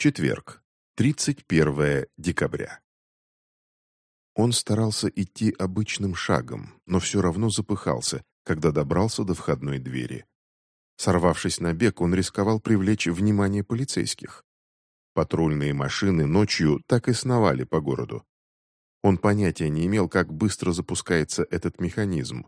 Четверг, 31 декабря. Он старался идти обычным шагом, но все равно запыхался, когда добрался до входной двери. Сорвавшись на бег, он рисковал привлечь внимание полицейских. Патрульные машины ночью так и сновали по городу. Он понятия не имел, как быстро запускается этот механизм.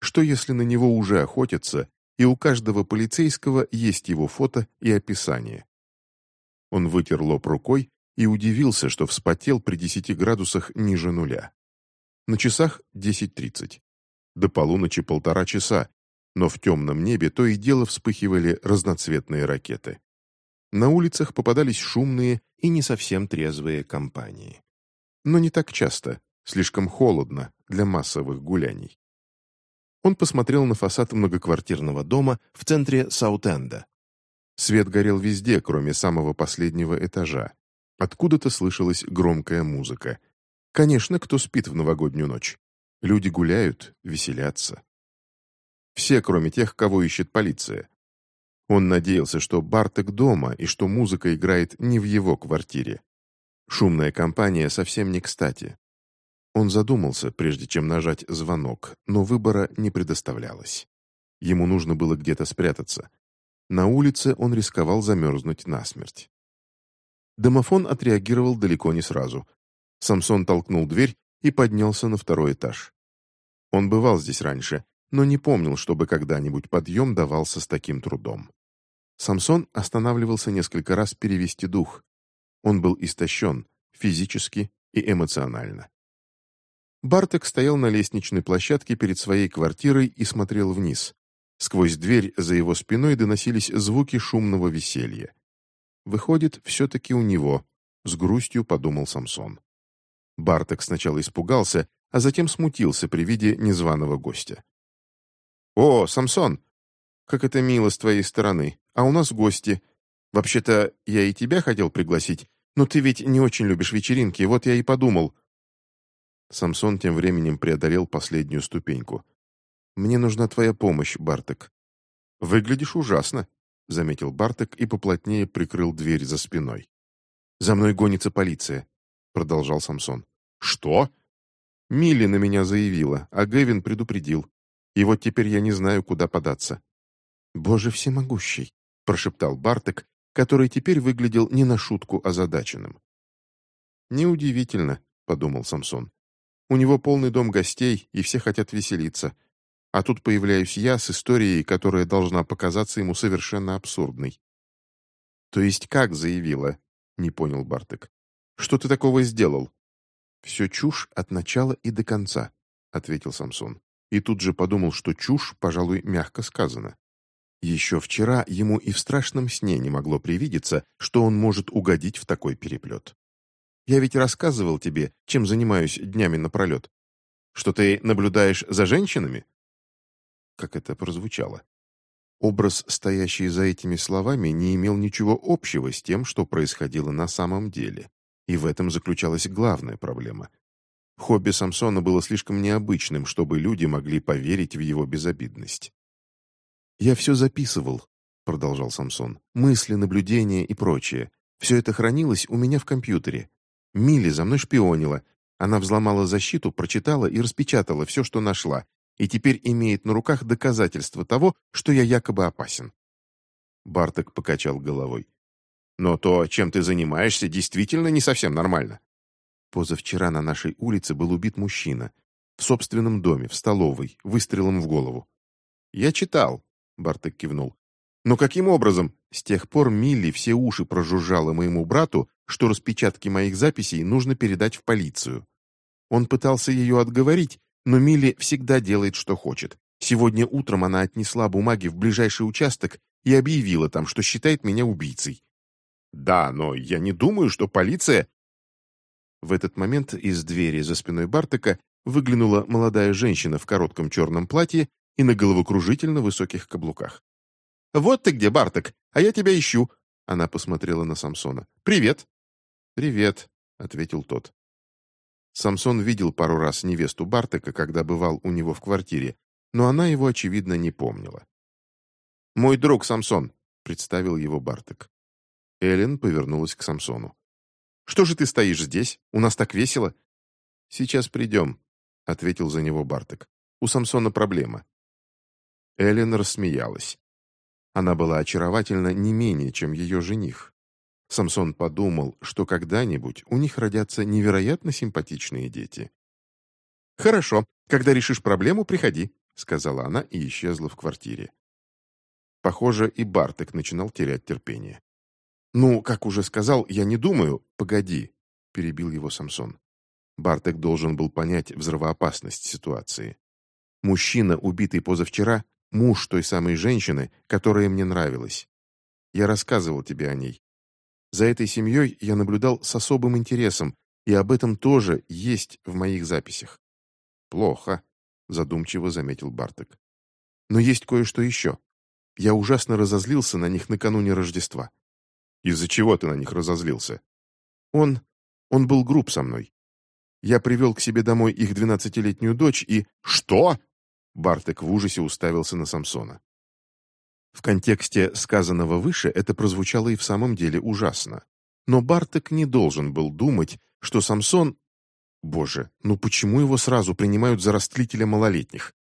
Что если на него уже охотятся, и у каждого полицейского есть его фото и описание? Он вытер лоб рукой и удивился, что вспотел при 10 градусах ниже нуля. На часах 10.30. До полуночи полтора часа, но в темном небе то и дело вспыхивали разноцветные ракеты. На улицах попадались шумные и не совсем трезвые компании. Но не так часто, слишком холодно для массовых гуляний. Он посмотрел на фасад многоквартирного дома в центре Саутенда, Свет горел везде, кроме самого последнего этажа. Откуда-то слышалась громкая музыка. Конечно, кто спит в новогоднюю ночь? Люди гуляют, веселятся. Все, кроме тех, кого ищет полиция. Он надеялся, что Бартек дома и что музыка играет не в его квартире. Шумная компания совсем не кстати. Он задумался, прежде чем нажать звонок, но выбора не предоставлялось. Ему нужно было где-то спрятаться. На улице он рисковал замерзнуть насмерть. Домофон отреагировал далеко не сразу. Самсон толкнул дверь и поднялся на второй этаж. Он бывал здесь раньше, но не помнил, чтобы когда-нибудь подъем давался с таким трудом. Самсон останавливался несколько раз перевести дух. Он был истощен, физически и эмоционально. Бартек стоял на лестничной площадке перед своей квартирой и смотрел вниз. Сквозь дверь за его спиной доносились звуки шумного веселья. Выходит, все-таки у него, с грустью подумал Самсон. Барток сначала испугался, а затем смутился при виде незваного гостя. «О, Самсон! Как это мило с твоей стороны, а у нас гости. Вообще-то я и тебя хотел пригласить, но ты ведь не очень любишь вечеринки, вот я и подумал». Самсон тем временем преодолел последнюю ступеньку. Мне нужна твоя помощь, Бартек». «Выглядишь ужасно», — заметил Бартек и поплотнее прикрыл дверь за спиной. «За мной гонится полиция», — продолжал Самсон. «Что?» Милли на меня заявила, а Гэвин предупредил. И вот теперь я не знаю, куда податься. «Боже всемогущий», — прошептал Бартек, который теперь выглядел не на шутку озадаченным. «Неудивительно», — подумал Самсон. «У него полный дом гостей, и все хотят веселиться. А тут появляюсь я с историей, которая должна показаться ему совершенно абсурдной. «То есть как заявила?» — не понял Бартек. «Что ты такого сделал?» «Все чушь от начала и до конца», — ответил Самсон. И тут же подумал, что чушь, пожалуй, мягко сказано. Еще вчера ему и в страшном сне не могло привидеться, что он может угодить в такой переплет. «Я ведь рассказывал тебе, чем занимаюсь днями напролет. Что ты наблюдаешь за женщинами?» Как это прозвучало. Образ, стоящий за этими словами, не имел ничего общего с тем, что происходило на самом деле. И в этом заключалась главная проблема. Хобби Самсона было слишком необычным, чтобы люди могли поверить в его безобидность. «Я все записывал», — продолжал Самсон, — «мысли, наблюдения и прочее. Все это хранилось у меня в компьютере. Милли за мной шпионила. Она взломала защиту, прочитала и распечатала все, что нашла, и теперь имеет на руках доказательства того, что я якобы опасен. Барток покачал головой. Но то, чем ты занимаешься, действительно не совсем нормально. Позавчера на нашей улице был убит мужчина. В собственном доме, в столовой, выстрелом в голову. Я читал, Барток кивнул. Но каким образом? С тех пор Милли все уши прожужжала моему брату, что распечатки моих записей нужно передать в полицию. Он пытался ее отговорить, но Милли всегда делает, что хочет. Сегодня утром она отнесла бумаги в ближайший участок и объявила там, что считает меня убийцей. Да, но я не думаю, что полиция... В этот момент из двери за спиной Бартека выглянула молодая женщина в коротком черном платье и на головокружительно высоких каблуках. «Вот ты где, Бартек, а я тебя ищу!» Она посмотрела на Самсона. «Привет!» «Привет», — ответил тот. Самсон видел пару раз невесту Бартека, когда бывал у него в квартире, но она его, очевидно, не помнила. «Мой друг Самсон», — представил его Бартек. Эллен повернулась к Самсону. «Что же ты стоишь здесь? У нас так весело!» «Сейчас придем», — ответил за него Барток. «У Самсона проблема». Эллен рассмеялась. Она была очаровательна не менее, чем ее жених. Самсон подумал, что когда-нибудь у них родятся невероятно симпатичные дети. «Хорошо, когда решишь проблему, приходи», — сказала она и исчезла в квартире. Похоже, и Бартек начинал терять терпение. «Ну, как уже сказал, я не думаю...» «Погоди», — перебил его Самсон. Бартек должен был понять взрывоопасность ситуации. Мужчина, убитый позавчера, муж той самой женщины, которая мне нравилась. Я рассказывал тебе о ней. За этой семьей я наблюдал с особым интересом, и об этом тоже есть в моих записях. «Плохо», — задумчиво заметил Бартек. «Но есть кое-что еще. Я ужасно разозлился на них накануне Рождества». «Из-за чего ты на них разозлился?» «Он... он был груб со мной. Я привел к себе домой их двенадцатилетнюю дочь и...» «Что?» Бартек в ужасе уставился на Самсона. В контексте сказанного выше это прозвучало и в самом деле ужасно. Но Бартек не должен был думать, что Самсон... Боже, ну почему его сразу принимают за растлителя малолетних?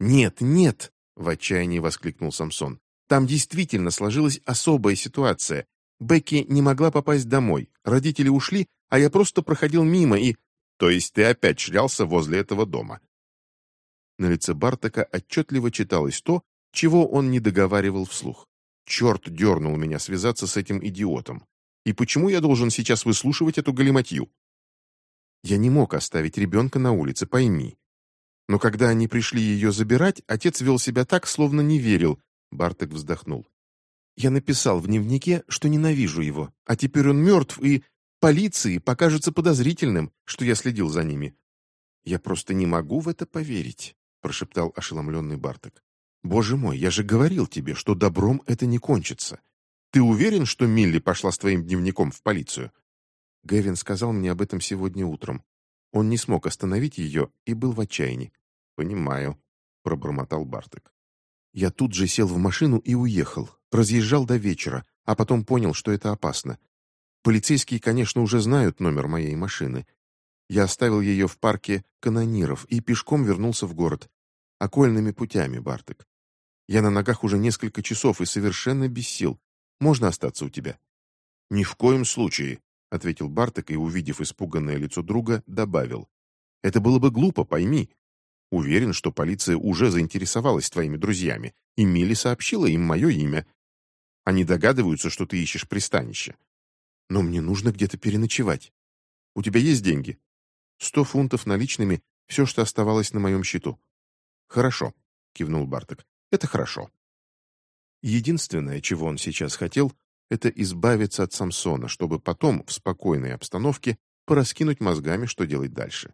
«Нет, нет!» — в отчаянии воскликнул Самсон. «Там действительно сложилась особая ситуация. Бекки не могла попасть домой. Родители ушли, а я просто проходил мимо и...» «То есть ты опять шлялся возле этого дома?» На лице Бартака отчетливо читалось то, чего он не договаривал вслух. «Черт дернул меня связаться с этим идиотом. И почему я должен сейчас выслушивать эту галиматью?» Я не мог оставить ребенка на улице, пойми. Но когда они пришли ее забирать, отец вел себя так, словно не верил. Барток вздохнул. Я написал в дневнике, что ненавижу его, а теперь он мертв, и полиции покажется подозрительным, что я следил за ними. Я просто не могу в это поверить прошептал ошеломленный Барток. «Боже мой, я же говорил тебе, что добром это не кончится. Ты уверен, что Милли пошла с твоим дневником в полицию?» Гэвин сказал мне об этом сегодня утром. Он не смог остановить ее и был в отчаянии. «Понимаю», — пробормотал Барток. Я тут же сел в машину и уехал. Разъезжал до вечера, а потом понял, что это опасно. Полицейские, конечно, уже знают номер моей машины. Я оставил ее в парке канониров и пешком вернулся в город окольными путями, Бартек. Я на ногах уже несколько часов и совершенно без сил. Можно остаться у тебя?» «Ни в коем случае», — ответил Бартек и, увидев испуганное лицо друга, добавил. «Это было бы глупо, пойми. Уверен, что полиция уже заинтересовалась твоими друзьями, и Милли сообщила им мое имя. Они догадываются, что ты ищешь пристанище. Но мне нужно где-то переночевать. У тебя есть деньги? Сто фунтов наличными — все, что оставалось на моем счету. «Хорошо», — кивнул Барток. «Это хорошо». Единственное, чего он сейчас хотел, это избавиться от Самсона, чтобы потом, в спокойной обстановке, пораскинуть мозгами, что делать дальше.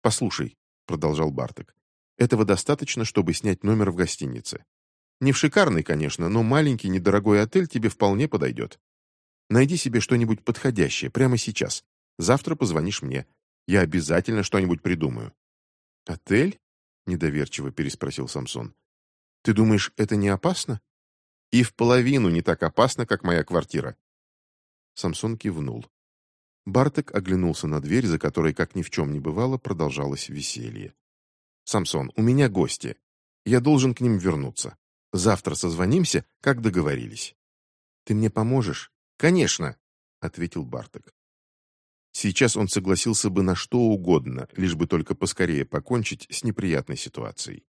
«Послушай», — продолжал Барток, — «этого достаточно, чтобы снять номер в гостинице. Не в шикарный, конечно, но маленький недорогой отель тебе вполне подойдет. Найди себе что-нибудь подходящее прямо сейчас. Завтра позвонишь мне. Я обязательно что-нибудь придумаю». «Отель?» недоверчиво переспросил Самсон. Ты думаешь, это не опасно? И в половину не так опасно, как моя квартира. Самсон кивнул. Барток оглянулся на дверь, за которой, как ни в чем не бывало, продолжалось веселье. «Самсон, у меня гости. Я должен к ним вернуться. Завтра созвонимся, как договорились». «Ты мне поможешь?» «Конечно», — ответил Барток. Сейчас он согласился бы на что угодно, лишь бы только поскорее покончить с неприятной ситуацией.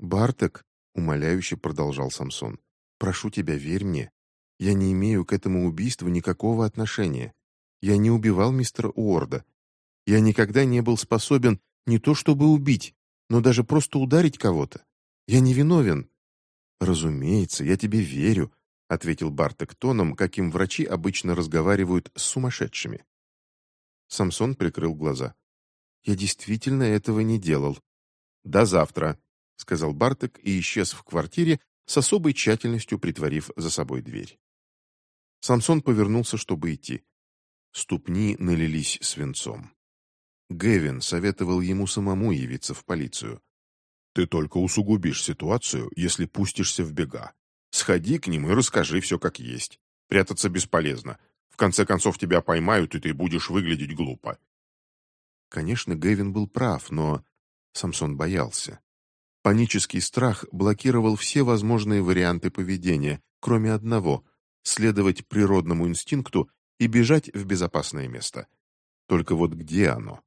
«Барток», — умоляюще продолжал Самсон, — «прошу тебя, верь мне. Я не имею к этому убийству никакого отношения. Я не убивал мистера Уорда. Я никогда не был способен не то чтобы убить, но даже просто ударить кого-то. Я не виновен». «Разумеется, я тебе верю», — ответил Барток тоном, каким врачи обычно разговаривают с сумасшедшими. Самсон прикрыл глаза. «Я действительно этого не делал». «До завтра», — сказал Бартек и исчез в квартире, с особой тщательностью притворив за собой дверь. Самсон повернулся, чтобы идти. Ступни налились свинцом. Гевин советовал ему самому явиться в полицию. «Ты только усугубишь ситуацию, если пустишься в бега. Сходи к ним и расскажи все как есть. Прятаться бесполезно. В конце концов тебя поймают, и ты будешь выглядеть глупо. Конечно, Гэвин был прав, но Самсон боялся. Панический страх блокировал все возможные варианты поведения, кроме одного – следовать природному инстинкту и бежать в безопасное место. Только вот где оно?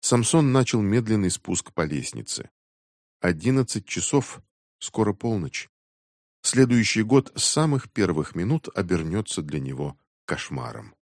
Самсон начал медленный спуск по лестнице. Одиннадцать часов, скоро полночь. Следующий год с самых первых минут обернется для него кошмаром.